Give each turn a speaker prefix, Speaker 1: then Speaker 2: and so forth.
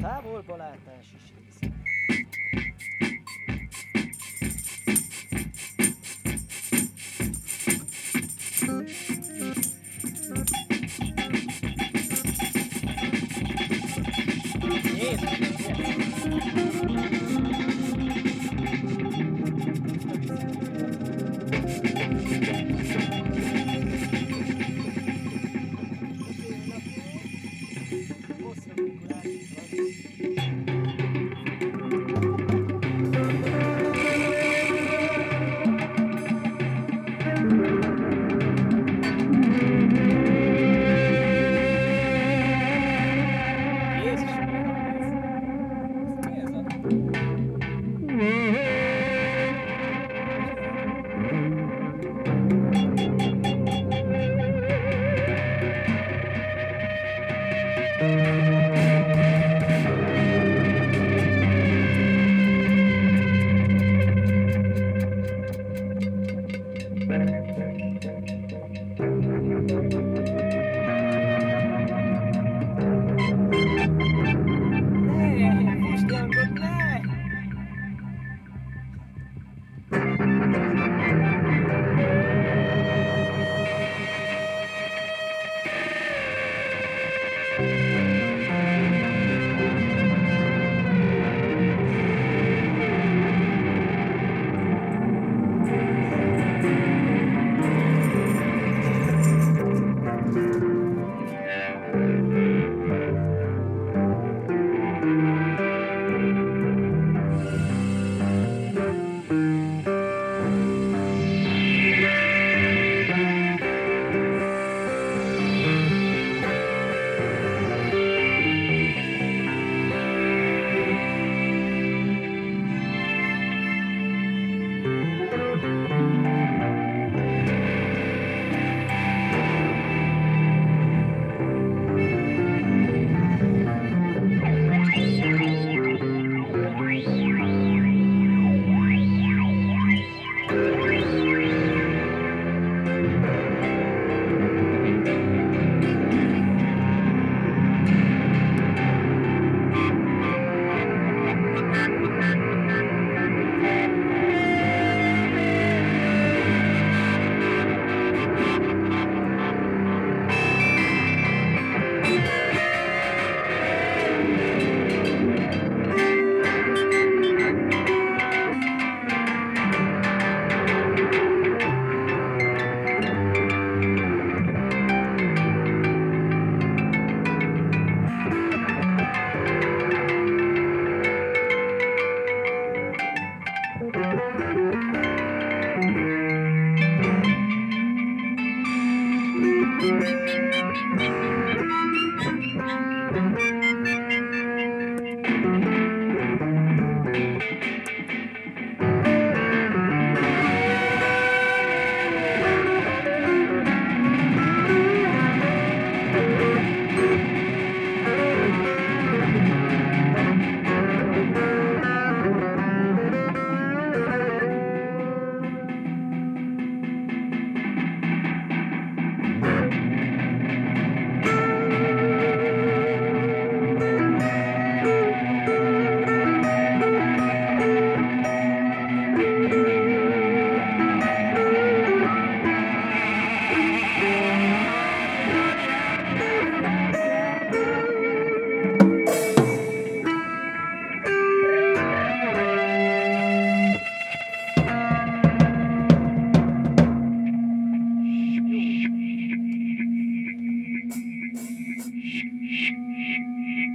Speaker 1: távolba látás is része. Hosszú